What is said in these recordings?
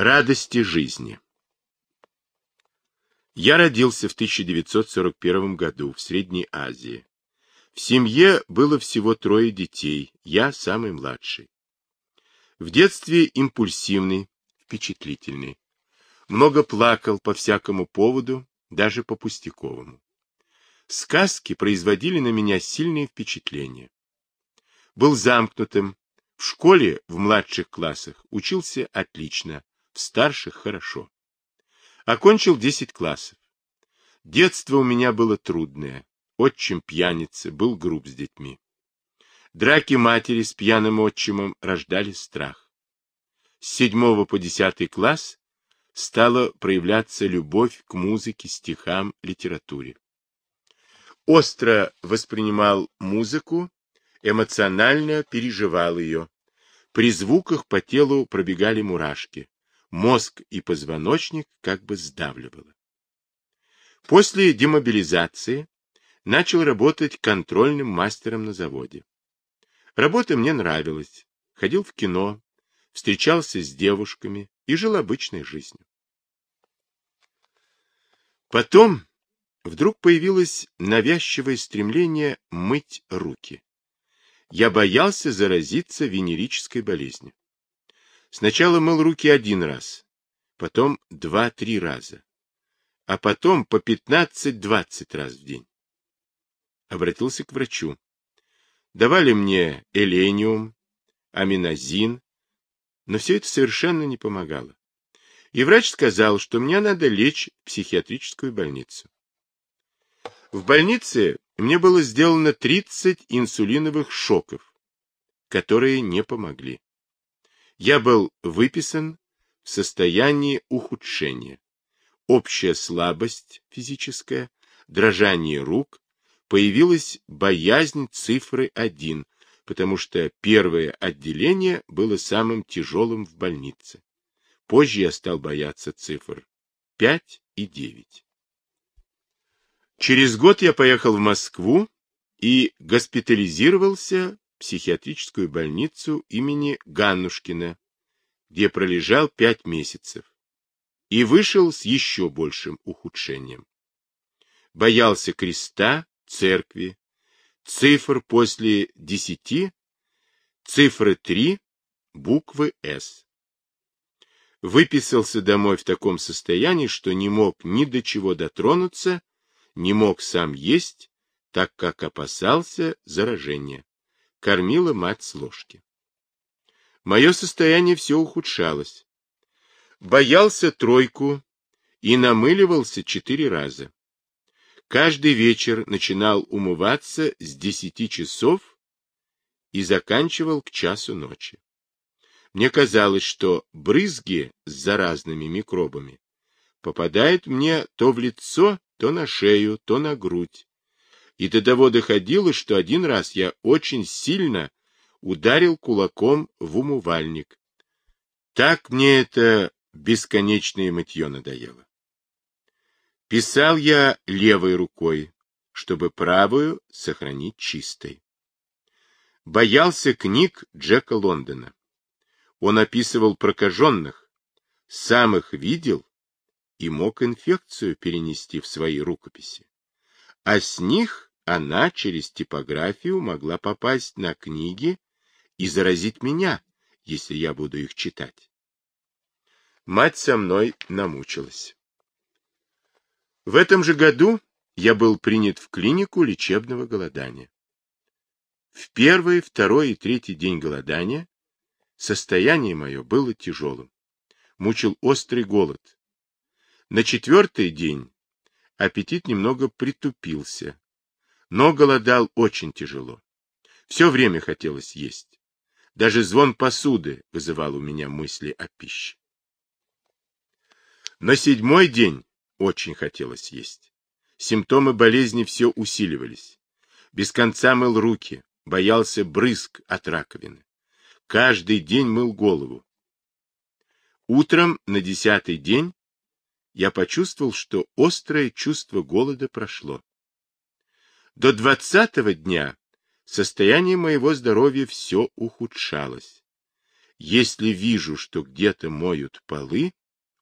Радости жизни. Я родился в 1941 году в Средней Азии. В семье было всего трое детей, я самый младший. В детстве импульсивный, впечатлительный. Много плакал по всякому поводу, даже по пустяковому. Сказки производили на меня сильные впечатления. Был замкнутым, в школе в младших классах учился отлично, в старших хорошо. Окончил 10 классов. Детство у меня было трудное. Отчим пьяница, был груб с детьми. Драки матери с пьяным отчимом рождали страх. С седьмого по десятый класс стала проявляться любовь к музыке, стихам, литературе. Остро воспринимал музыку, эмоционально переживал ее. При звуках по телу пробегали мурашки мозг и позвоночник как бы сдавливало. После демобилизации начал работать контрольным мастером на заводе. Работа мне нравилась, ходил в кино, встречался с девушками и жил обычной жизнью. Потом вдруг появилось навязчивое стремление мыть руки. Я боялся заразиться венерической болезнью. Сначала мыл руки один раз, потом два-три раза, а потом по пятнадцать-двадцать раз в день. Обратился к врачу. Давали мне элениум, аминозин, но все это совершенно не помогало. И врач сказал, что мне надо лечь в психиатрическую больницу. В больнице мне было сделано 30 инсулиновых шоков, которые не помогли я был выписан в состоянии ухудшения. Общая слабость физическая, дрожание рук, появилась боязнь цифры 1, потому что первое отделение было самым тяжелым в больнице. Позже я стал бояться цифр 5 и 9. Через год я поехал в Москву и госпитализировался психиатрическую больницу имени Ганнушкина, где пролежал пять месяцев, и вышел с еще большим ухудшением. Боялся креста, церкви, цифр после десяти, цифры три, буквы «С». Выписался домой в таком состоянии, что не мог ни до чего дотронуться, не мог сам есть, так как опасался заражения кормила мать с ложки. Мое состояние все ухудшалось. Боялся тройку и намыливался четыре раза. Каждый вечер начинал умываться с десяти часов и заканчивал к часу ночи. Мне казалось, что брызги с заразными микробами попадают мне то в лицо, то на шею, то на грудь, и до того доходило, что один раз я очень сильно ударил кулаком в умывальник. Так мне это бесконечное мытье надоело. Писал я левой рукой, чтобы правую сохранить чистой. Боялся книг Джека Лондона. Он описывал прокаженных, сам их видел и мог инфекцию перенести в свои рукописи. А с них она через типографию могла попасть на книги и заразить меня, если я буду их читать. Мать со мной намучилась. В этом же году я был принят в клинику лечебного голодания. В первый, второй и третий день голодания состояние мое было тяжелым. Мучил острый голод. На четвертый день аппетит немного притупился, но голодал очень тяжело. Все время хотелось есть. Даже звон посуды вызывал у меня мысли о пище. На седьмой день очень хотелось есть. Симптомы болезни все усиливались. Без конца мыл руки, боялся брызг от раковины. Каждый день мыл голову. Утром на десятый день я почувствовал, что острое чувство голода прошло. До двадцатого дня состояние моего здоровья все ухудшалось. Если вижу, что где-то моют полы,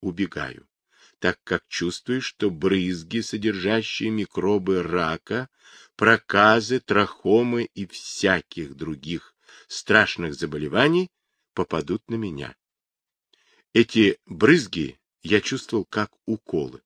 убегаю, так как чувствую, что брызги, содержащие микробы рака, проказы, трахомы и всяких других страшных заболеваний, попадут на меня. Эти брызги я чувствовал как уколы.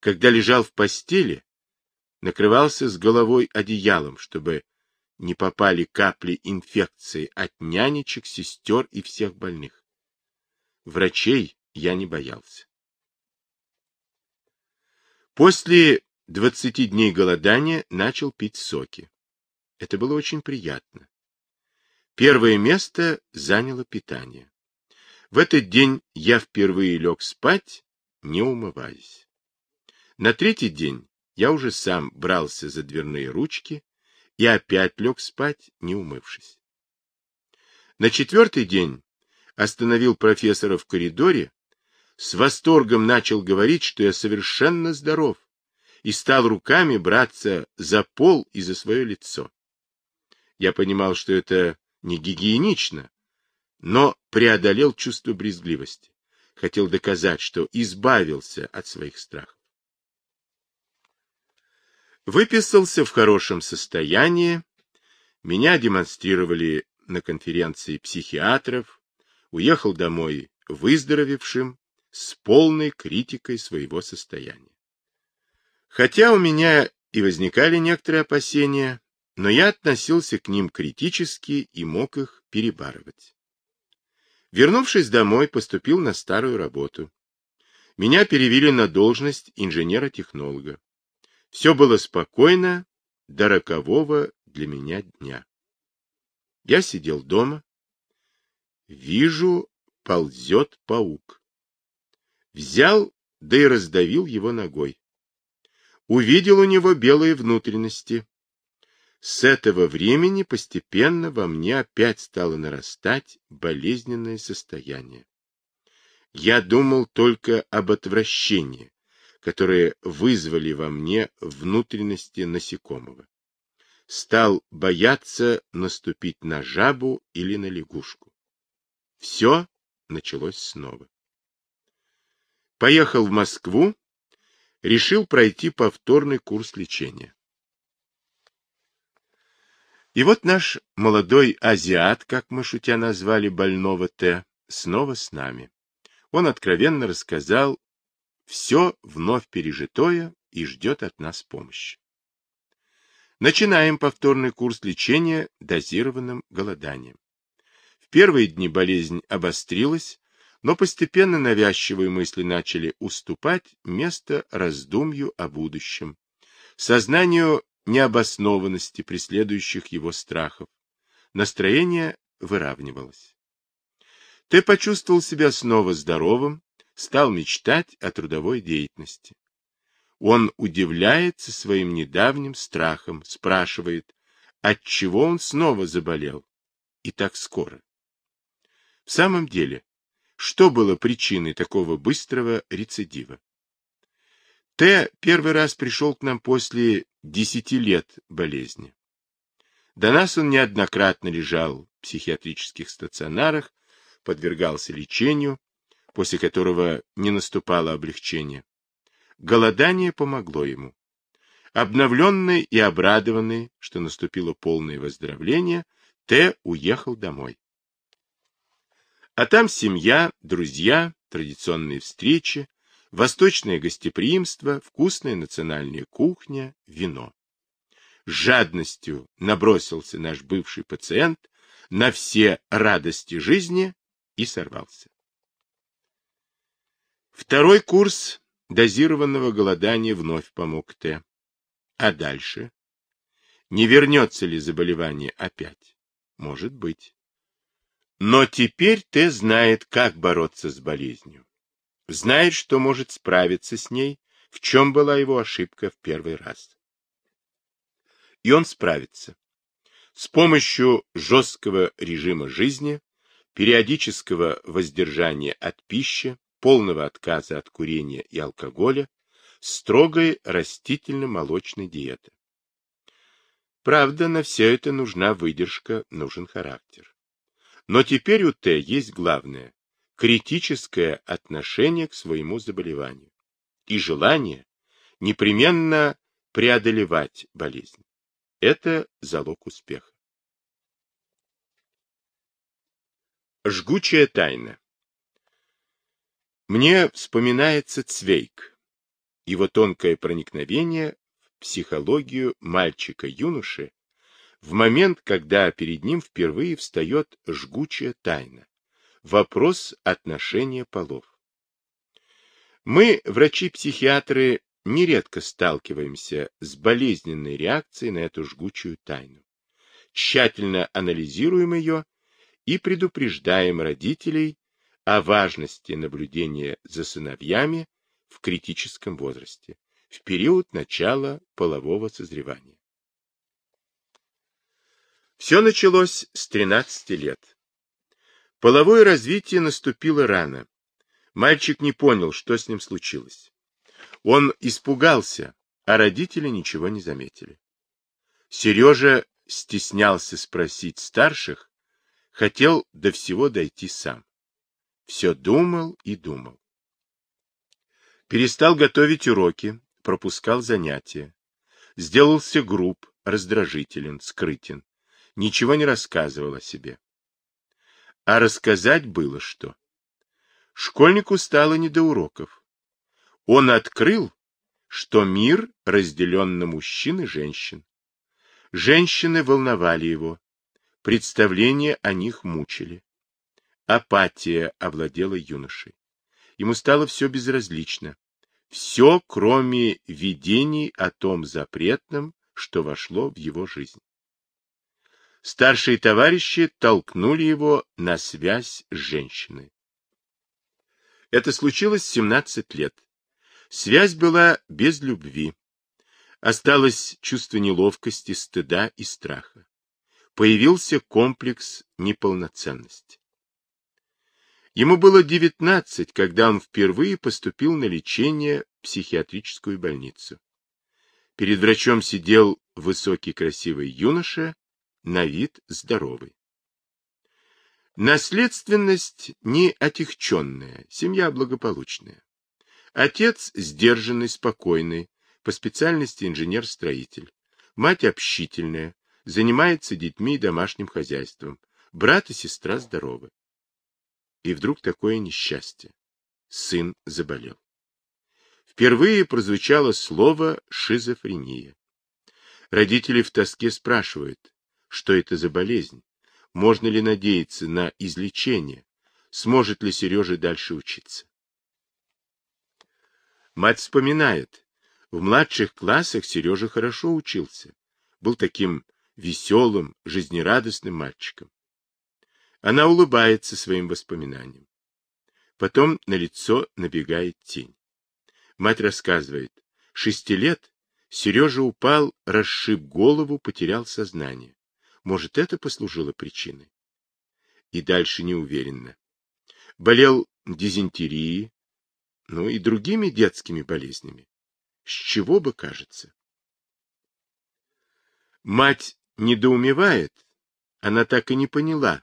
Когда лежал в постели, накрывался с головой одеялом, чтобы не попали капли инфекции от нянечек, сестер и всех больных. Врачей я не боялся. После двадцати дней голодания начал пить соки. Это было очень приятно. Первое место заняло питание. В этот день я впервые лег спать, не умываясь. На третий день я уже сам брался за дверные ручки и опять лег спать, не умывшись. На четвертый день остановил профессора в коридоре, с восторгом начал говорить, что я совершенно здоров, и стал руками браться за пол и за свое лицо. Я понимал, что это не гигиенично, но преодолел чувство брезгливости. Хотел доказать, что избавился от своих страхов. Выписался в хорошем состоянии. Меня демонстрировали на конференции психиатров. Уехал домой выздоровевшим, с полной критикой своего состояния. Хотя у меня и возникали некоторые опасения, но я относился к ним критически и мог их перебарывать. Вернувшись домой, поступил на старую работу. Меня перевели на должность инженера-технолога. Все было спокойно до рокового для меня дня. Я сидел дома. Вижу, ползет паук. Взял, да и раздавил его ногой. Увидел у него белые внутренности. С этого времени постепенно во мне опять стало нарастать болезненное состояние. Я думал только об отвращении, которые вызвали во мне внутренности насекомого. Стал бояться наступить на жабу или на лягушку. Все началось снова. Поехал в Москву, решил пройти повторный курс лечения. И вот наш молодой азиат, как мы шутя назвали больного Т, снова с нами. Он откровенно рассказал все вновь пережитое и ждет от нас помощи. Начинаем повторный курс лечения дозированным голоданием. В первые дни болезнь обострилась, но постепенно навязчивые мысли начали уступать место раздумью о будущем, сознанию необоснованности преследующих его страхов. Настроение выравнивалось. Ты почувствовал себя снова здоровым, стал мечтать о трудовой деятельности. Он удивляется своим недавним страхом, спрашивает, от чего он снова заболел и так скоро. В самом деле, что было причиной такого быстрого рецидива? Т первый раз пришел к нам после десяти лет болезни. До нас он неоднократно лежал в психиатрических стационарах, подвергался лечению, после которого не наступало облегчение. Голодание помогло ему. Обновленный и обрадованный, что наступило полное выздоровление, Т. уехал домой. А там семья, друзья, традиционные встречи, восточное гостеприимство, вкусная национальная кухня, вино. С жадностью набросился наш бывший пациент на все радости жизни и сорвался. Второй курс дозированного голодания вновь помог Т. А дальше? Не вернется ли заболевание опять? Может быть. Но теперь Т знает, как бороться с болезнью. Знает, что может справиться с ней, в чем была его ошибка в первый раз. И он справится. С помощью жесткого режима жизни, периодического воздержания от пищи, полного отказа от курения и алкоголя, строгой растительно-молочной диеты. Правда, на все это нужна выдержка, нужен характер. Но теперь у Т есть главное – критическое отношение к своему заболеванию и желание непременно преодолевать болезнь. Это залог успеха. Жгучая тайна Мне вспоминается Цвейк, его тонкое проникновение в психологию мальчика-юноши в момент, когда перед ним впервые встает жгучая тайна, вопрос отношения полов. Мы, врачи-психиатры, нередко сталкиваемся с болезненной реакцией на эту жгучую тайну. Тщательно анализируем ее и предупреждаем родителей о важности наблюдения за сыновьями в критическом возрасте, в период начала полового созревания. Все началось с 13 лет. Половое развитие наступило рано. Мальчик не понял, что с ним случилось. Он испугался, а родители ничего не заметили. Сережа стеснялся спросить старших, хотел до всего дойти сам. Все думал и думал. Перестал готовить уроки, пропускал занятия. Сделался груб, раздражителен, скрытен ничего не рассказывал о себе. А рассказать было что. Школьнику стало не до уроков. Он открыл, что мир разделен на мужчин и женщин. Женщины волновали его, представления о них мучили. Апатия овладела юношей. Ему стало все безразлично. Все, кроме видений о том запретном, что вошло в его жизнь. Старшие товарищи толкнули его на связь с женщиной. Это случилось в 17 лет. Связь была без любви. Осталось чувство неловкости, стыда и страха. Появился комплекс неполноценности. Ему было 19, когда он впервые поступил на лечение в психиатрическую больницу. Перед врачом сидел высокий красивый юноша на вид здоровый. Наследственность не отягченная, семья благополучная. Отец сдержанный, спокойный, по специальности инженер-строитель. Мать общительная, занимается детьми и домашним хозяйством. Брат и сестра здоровы. И вдруг такое несчастье. Сын заболел. Впервые прозвучало слово «шизофрения». Родители в тоске спрашивают, что это за болезнь, можно ли надеяться на излечение, сможет ли Сережа дальше учиться. Мать вспоминает, в младших классах Сережа хорошо учился, был таким веселым, жизнерадостным мальчиком. Она улыбается своим воспоминаниям. Потом на лицо набегает тень. Мать рассказывает, шести лет Сережа упал, расшиб голову, потерял сознание. Может, это послужило причиной? И дальше неуверенно. Болел дизентерией, ну и другими детскими болезнями. С чего бы кажется? Мать недоумевает, она так и не поняла,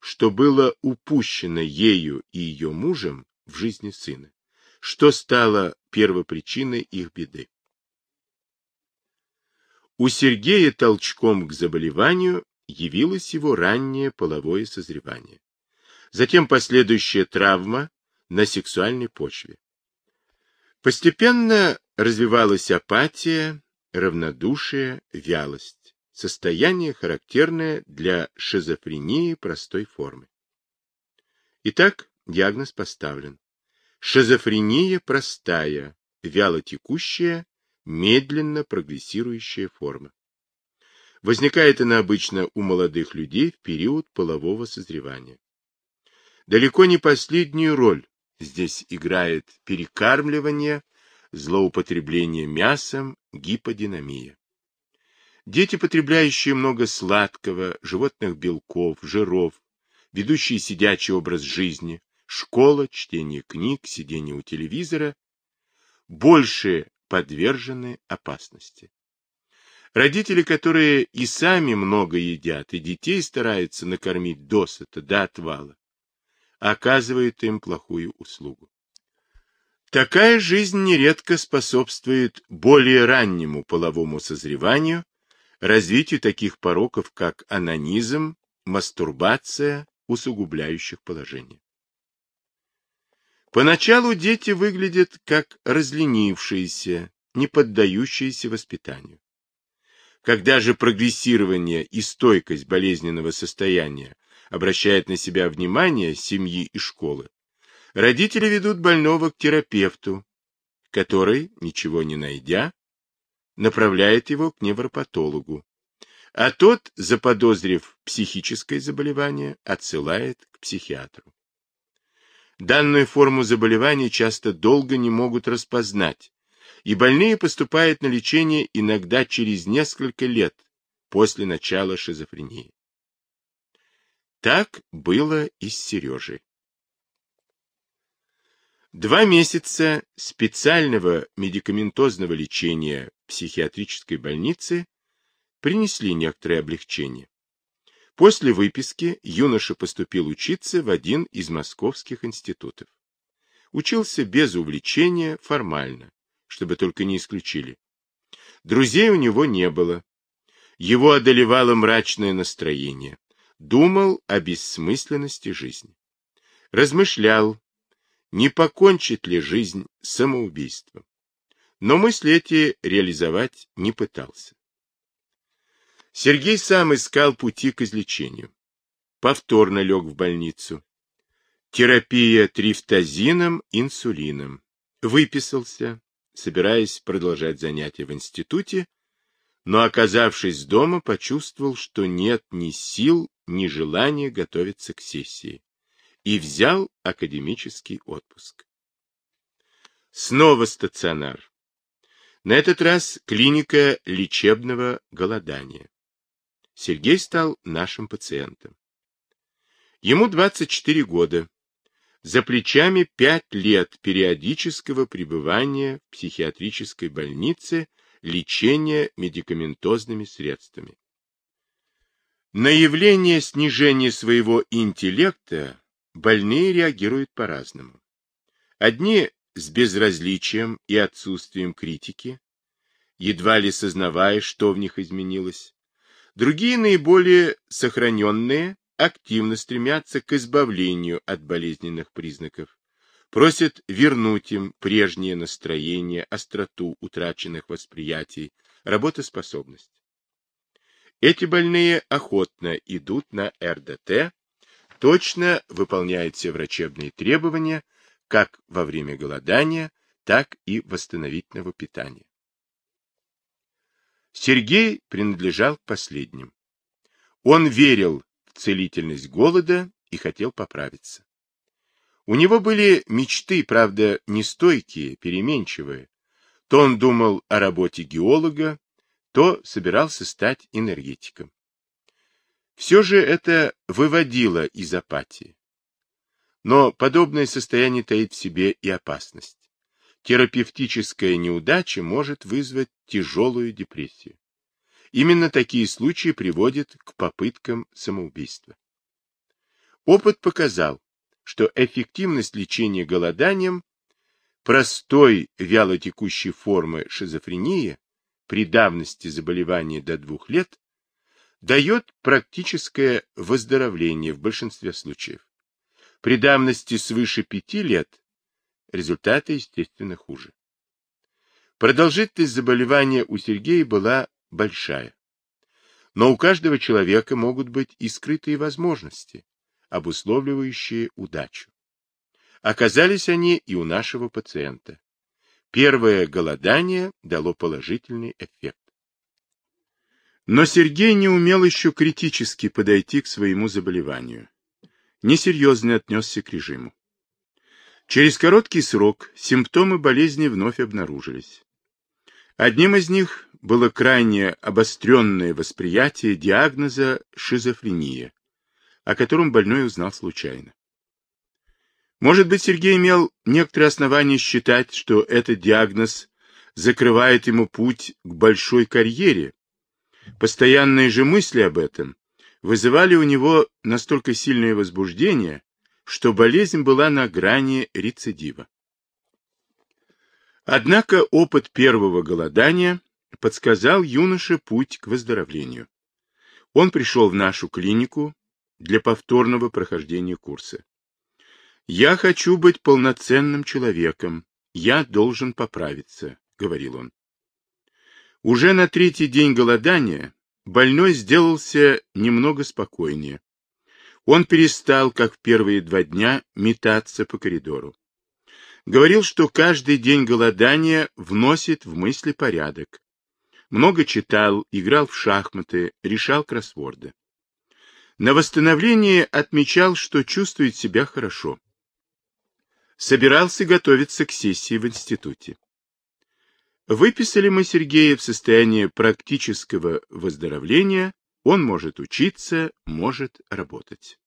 что было упущено ею и ее мужем в жизни сына, что стало первопричиной их беды. У Сергея толчком к заболеванию явилось его раннее половое созревание. Затем последующая травма на сексуальной почве. Постепенно развивалась апатия, равнодушие, вялость. Состояние, характерное для шизофрении простой формы. Итак, диагноз поставлен. Шизофрения простая, вялотекущая медленно прогрессирующая форма. Возникает она обычно у молодых людей в период полового созревания. Далеко не последнюю роль здесь играет перекармливание, злоупотребление мясом, гиподинамия. Дети, потребляющие много сладкого, животных белков, жиров, ведущие сидячий образ жизни, школа, чтение книг, сидение у телевизора, больше подвержены опасности. Родители, которые и сами много едят, и детей стараются накормить досыта до отвала, оказывают им плохую услугу. Такая жизнь нередко способствует более раннему половому созреванию, развитию таких пороков, как анонизм, мастурбация, усугубляющих положение. Поначалу дети выглядят как разленившиеся, не поддающиеся воспитанию. Когда же прогрессирование и стойкость болезненного состояния обращает на себя внимание семьи и школы, родители ведут больного к терапевту, который, ничего не найдя, направляет его к невропатологу, а тот, заподозрив психическое заболевание, отсылает к психиатру. Данную форму заболевания часто долго не могут распознать, и больные поступают на лечение иногда через несколько лет после начала шизофрении. Так было и с Сережей. Два месяца специального медикаментозного лечения в психиатрической больнице принесли некоторое облегчение. После выписки юноша поступил учиться в один из московских институтов. Учился без увлечения, формально, чтобы только не исключили. Друзей у него не было. Его одолевало мрачное настроение. Думал о бессмысленности жизни. Размышлял, не покончит ли жизнь самоубийством. Но мысли эти реализовать не пытался. Сергей сам искал пути к излечению. Повторно лег в больницу. Терапия трифтазином, инсулином. Выписался, собираясь продолжать занятия в институте, но, оказавшись дома, почувствовал, что нет ни сил, ни желания готовиться к сессии, и взял академический отпуск. Снова стационар. На этот раз клиника лечебного голодания. Сергей стал нашим пациентом. Ему 24 года. За плечами 5 лет периодического пребывания в психиатрической больнице, лечения медикаментозными средствами. На явление снижения своего интеллекта больные реагируют по-разному. Одни с безразличием и отсутствием критики, едва ли сознавая, что в них изменилось, Другие, наиболее сохраненные, активно стремятся к избавлению от болезненных признаков, просят вернуть им прежнее настроение, остроту утраченных восприятий, работоспособность. Эти больные охотно идут на РДТ, точно выполняют все врачебные требования, как во время голодания, так и восстановительного питания. Сергей принадлежал к последним. Он верил в целительность голода и хотел поправиться. У него были мечты, правда, нестойкие, переменчивые. То он думал о работе геолога, то собирался стать энергетиком. Все же это выводило из апатии. Но подобное состояние таит в себе и опасность терапевтическая неудача может вызвать тяжелую депрессию. Именно такие случаи приводят к попыткам самоубийства. Опыт показал, что эффективность лечения голоданием простой вялотекущей формы шизофрении при давности заболевания до двух лет дает практическое выздоровление в большинстве случаев. При давности свыше пяти лет Результаты, естественно, хуже. Продолжительность заболевания у Сергея была большая. Но у каждого человека могут быть и скрытые возможности, обусловливающие удачу. Оказались они и у нашего пациента. Первое голодание дало положительный эффект. Но Сергей не умел еще критически подойти к своему заболеванию. Несерьезно отнесся к режиму. Через короткий срок симптомы болезни вновь обнаружились. Одним из них было крайне обостренное восприятие диагноза шизофрения, о котором больной узнал случайно. Может быть, Сергей имел некоторые основания считать, что этот диагноз закрывает ему путь к большой карьере Постоянные же мысли об этом вызывали у него настолько сильное возбуждение, что болезнь была на грани рецидива. Однако опыт первого голодания подсказал юноше путь к выздоровлению. Он пришел в нашу клинику для повторного прохождения курса. «Я хочу быть полноценным человеком, я должен поправиться», — говорил он. Уже на третий день голодания больной сделался немного спокойнее. Он перестал, как в первые два дня, метаться по коридору. Говорил, что каждый день голодания вносит в мысли порядок. Много читал, играл в шахматы, решал кроссворды. На восстановление отмечал, что чувствует себя хорошо. Собирался готовиться к сессии в институте. Выписали мы Сергея в состоянии практического выздоровления, он может учиться, может работать.